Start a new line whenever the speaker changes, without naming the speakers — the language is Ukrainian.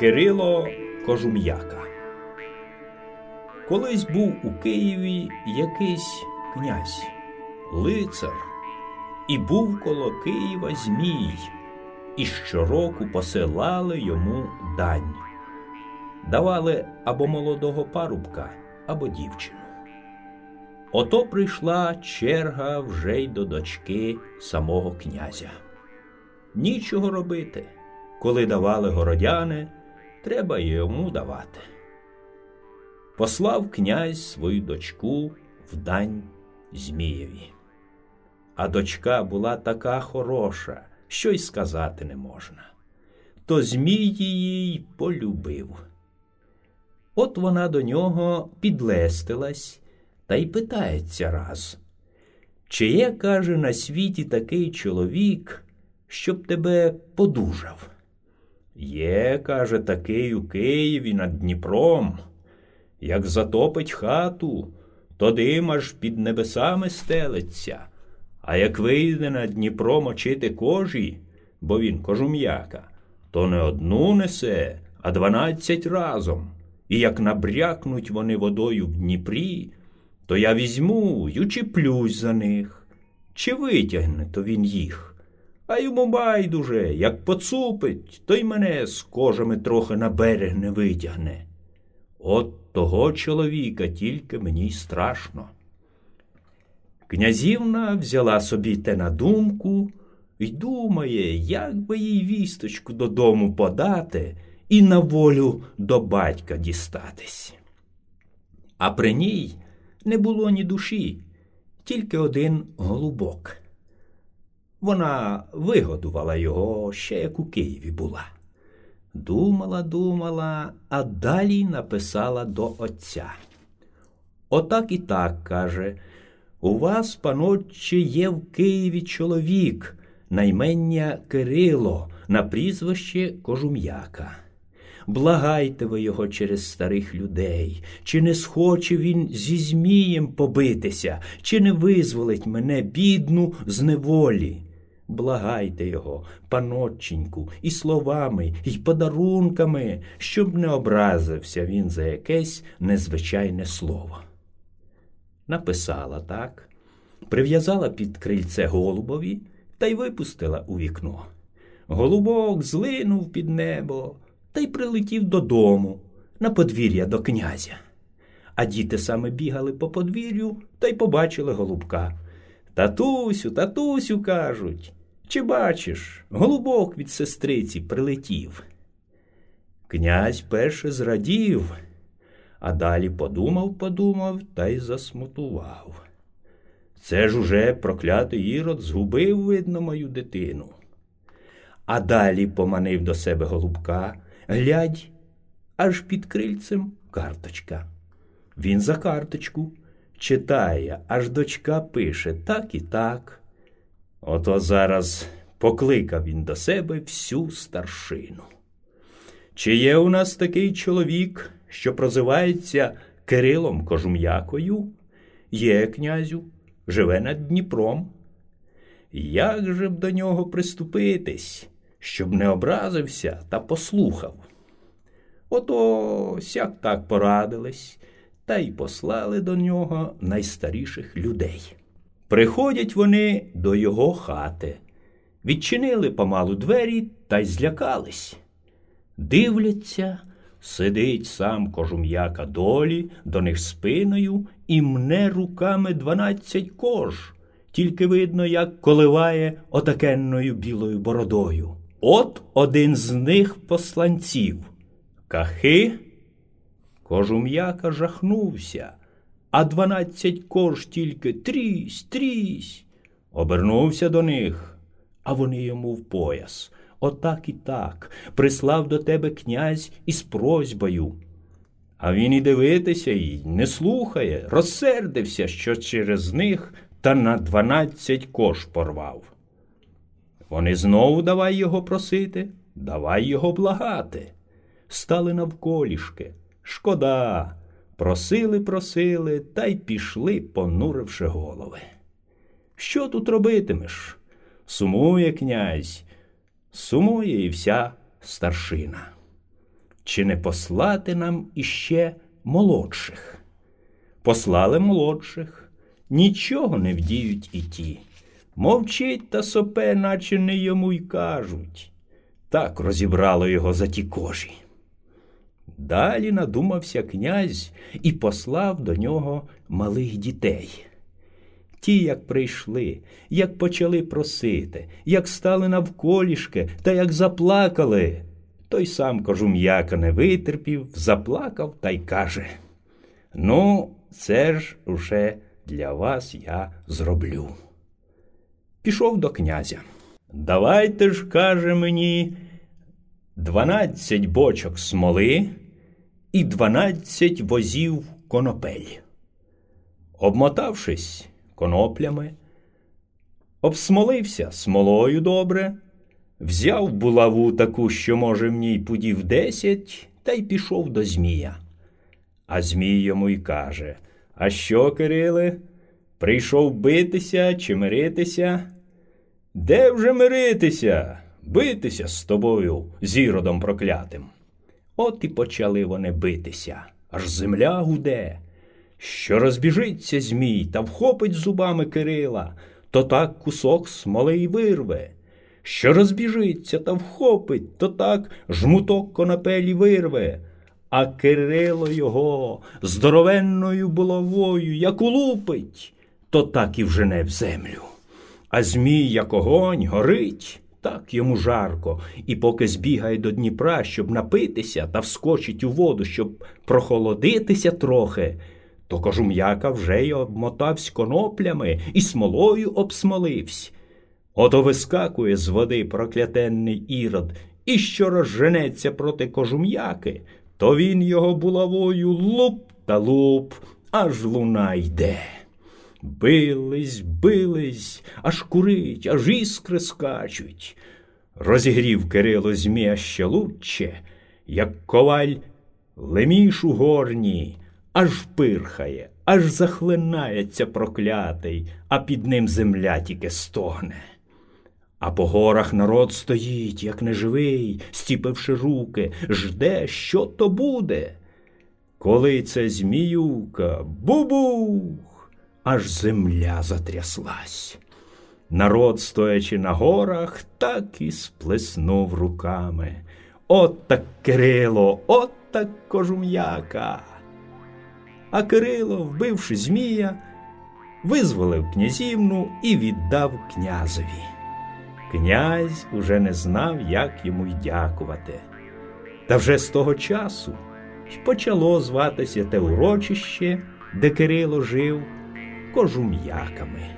Кирило Кожум'яка Колись був у Києві якийсь князь, лицар, і був коло Києва Змій, і щороку посилали йому дань. Давали або молодого парубка, або дівчину. Ото прийшла черга вже й до дочки самого князя. Нічого робити, коли давали городяни треба йому давати. Послав князь свою дочку в дань Змієві. А дочка була така хороша, що й сказати не можна. То Змій її полюбив. От вона до нього підлестилась та й питається раз. Чи є, каже, на світі такий чоловік, щоб тебе подужав? Є, каже, такий у Києві над Дніпром. Як затопить хату, то дим аж під небесами стелиться, а як вийде на Дніпро мочити кожі, бо він кожум'яка, то не одну несе, а дванадцять разом. І як набрякнуть вони водою в Дніпрі, то я візьму й учіплюсь за них. Чи витягне то він їх? А йому байдуже, як поцупить, то й мене з кожами трохи на берег не витягне. От того чоловіка тільки мені й страшно. Князівна взяла собі те на думку і думає, як би їй вісточку додому подати і на волю до батька дістатись. А при ній не було ні душі, тільки один голубок. Вона вигодувала його ще як у Києві була. Думала, думала, а далі написала до отця. Отак і так каже. У вас, панотче, є в Києві чоловік, наймення Кирило, на прізвище Кожум'яка. Благайте ви його через старих людей, чи не схоче він зі Змієм побитися, чи не визволить мене, бідну, з неволі. Благайте його, панотченьку, і словами, і подарунками, щоб не образився він за якесь незвичайне слово. Написала так, прив'язала під крильце голубові та й випустила у вікно. Голубок злинув під небо та й прилетів додому, на подвір'я до князя. А діти саме бігали по подвір'ю та й побачили голубка. Татусю, татусю, кажуть. Чи бачиш, голубок від сестриці прилетів? Князь перше зрадів, а далі подумав, подумав та й засмутував. Це ж уже проклятий ірод згубив, видно, мою дитину. А далі поманив до себе голубка, глядь, аж під крильцем карточка. Він за карточку читає, аж дочка пише так і так. Ото зараз покликав він до себе всю старшину. Чи є у нас такий чоловік, що прозивається Кирилом Кожум'якою? Є, князю, живе над Дніпром. Як же б до нього приступитись, щоб не образився та послухав? Ото сяк так порадились та й послали до нього найстаріших людей. Приходять вони до його хати, відчинили помалу двері та й злякались. Дивляться, сидить сам кожум'яка долі, до них спиною і мне руками дванадцять кож, тільки видно, як коливає отакенною білою бородою. От один з них посланців. Кахи. Кожум'яка жахнувся а дванадцять кож тільки трісь, трісь. Обернувся до них, а вони йому в пояс. Отак і так прислав до тебе князь із просьбою. А він і дивитися й не слухає, розсердився, що через них та на дванадцять кош порвав. Вони знову давай його просити, давай його благати. Стали навколішки. Шкода, Просили, просили та й пішли, понуривши голови. Що тут робитимеш? Сумує князь, сумує і вся старшина. Чи не послати нам іще молодших? Послали молодших, нічого не вдіють і ті. Мовчить та сопе, наче не йому й кажуть. Так розібрало його за ті кожі. Далі надумався князь і послав до нього малих дітей. Ті, як прийшли, як почали просити, як стали навколішки та як заплакали. Той сам кожум'яка не витерпів, заплакав та й каже Ну, це ж уже для вас я зроблю. Пішов до князя. Давайте ж, каже мені, дванадцять бочок смоли і дванадцять возів конопель. Обмотавшись коноплями, обсмолився смолою добре, взяв булаву таку, що, може, в ній пудів десять, та й пішов до Змія. А Змій йому й каже А що, Кириле, прийшов битися чи миритися? Де вже миритися? Битися з тобою, зіродом проклятим. От і почали вони битися, аж земля гуде. Що розбіжиться Змій та вхопить зубами Кирила, то так кусок смоли вирве. Що розбіжиться та вхопить, то так жмуток конопелі вирве. А Кирило його здоровенною булавою, як улупить, то так і вжене в землю. А Змій, як огонь, горить. Так йому жарко, і поки збігає до Дніпра, щоб напитися та вскочить у воду, щоб прохолодитися трохи, то кожум'яка вже й обмотавсь коноплями і смолою обсмоливсь. Ото вискакує з води проклятенний ірод, і що розженеться проти кожум'яки, то він його булавою луп та луп, аж луна йде. Бились, бились, аж курить, аж іскри скачуть. Розігрів Кирило Змія ще лучче, як коваль леміш у горні, аж пирхає, аж захлинається проклятий, а під ним земля тільки стогне. А по горах народ стоїть, як неживий, стіпивши руки, жде, що то буде. Коли це зміюка, бубух, аж земля затряслась. Народ, стоячи на горах, так і сплеснув руками. От так Кирило, от так кожум'яка. А Кирило, вбивши Змія, визволив князівну і віддав князеві. Князь уже не знав, як йому й дякувати. Та вже з того часу почало зватися те урочище, де Кирило жив кожум'яками.